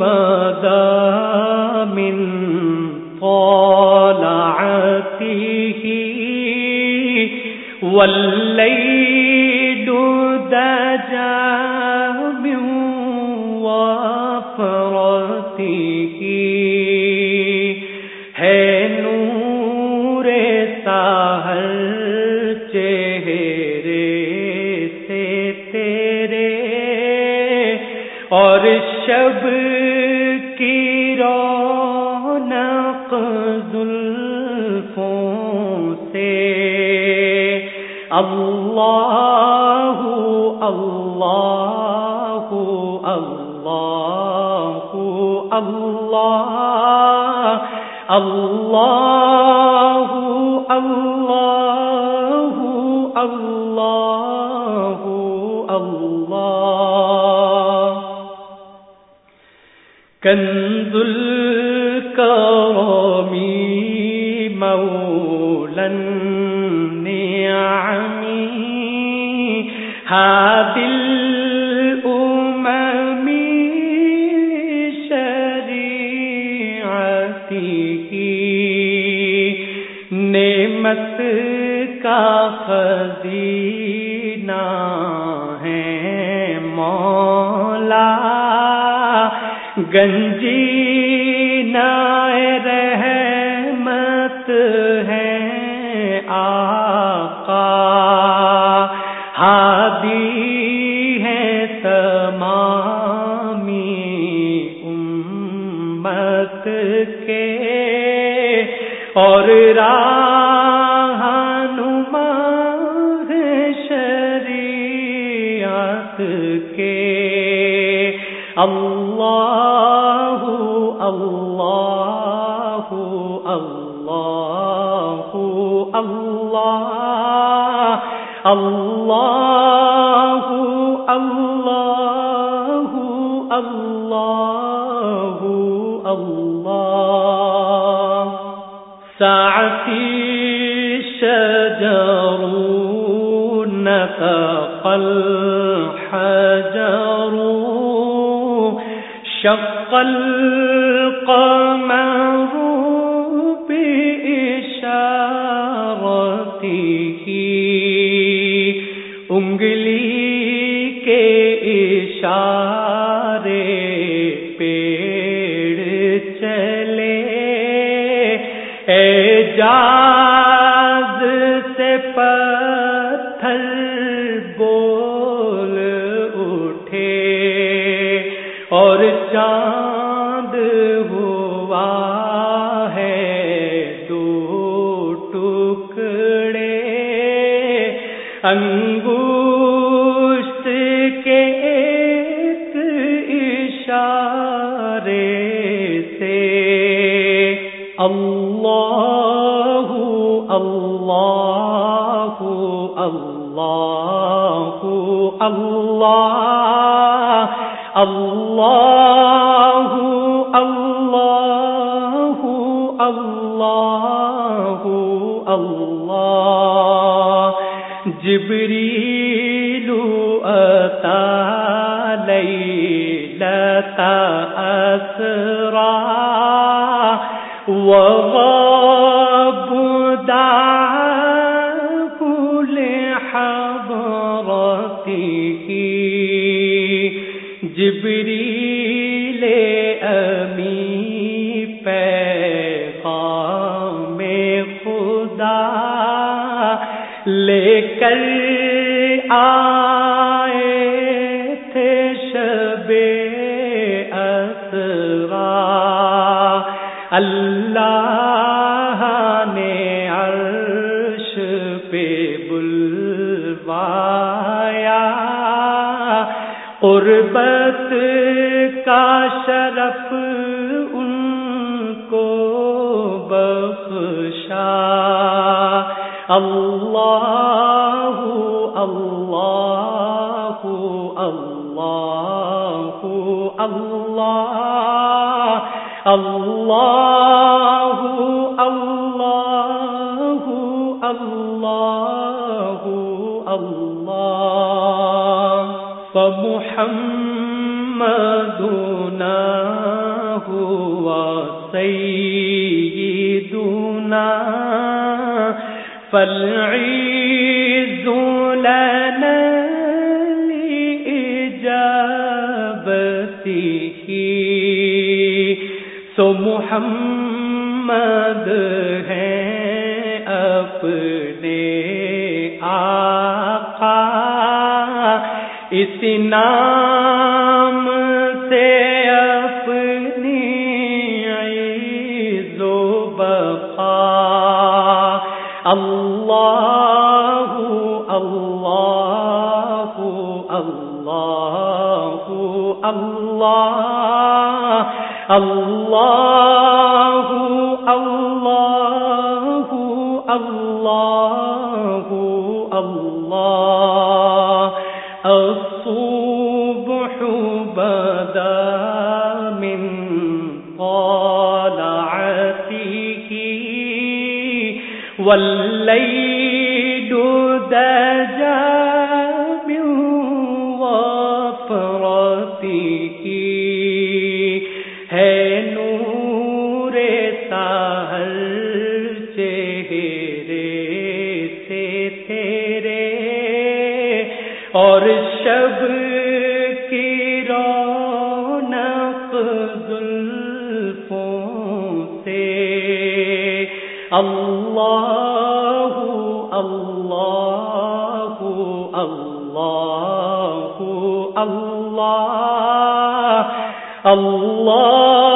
بدا من طالعته والليل دجا من وفرته ہے نور ساحل چہرے اور شب کی رونق زلفوں سے اللہ اللہ اللہ اللہ اللہ کنز الكرم مولا النعم هذه الأمم شريعته نعمت کا خزینہ گنجی نائر رحمت ہے آقا۔ ہادی ہے تمامی امت کے۔ اور رہنما شریعت کے۔ اللہ اللہ اللہ اللہ اللہ اللہ اللہ اللہ سعتي شجر نفق الحجر شق القمر بإشارته انگلی کے اشارے پیڑ چلے۔ اعجاز انگوشت کے ایک اشارے سے اللہ اللہ اللہ اللہ اللہ جبريل أتى ليلة أسرى وغاب دعاه لے امی أمين لے کر آئے تھے شب اسرا۔ اللہ نے عرش پہ بلوایا۔ قربت کا شرف اللہ اللہ اللہ اللہ اللہ اللہ اللہ اللہ فمحمدنا هو سيدنا فالعز لنا لإجابته سو محمد ہے اپنے آقا اس نام اللہ اللہ اللہ اللہ اللہ اللہ اللہ اللہ الصبح بدا والليل دجا من وفرته. ہے نور ساحل چہرے سے تیرے اور شب اللہ اللہ اللہ اللہ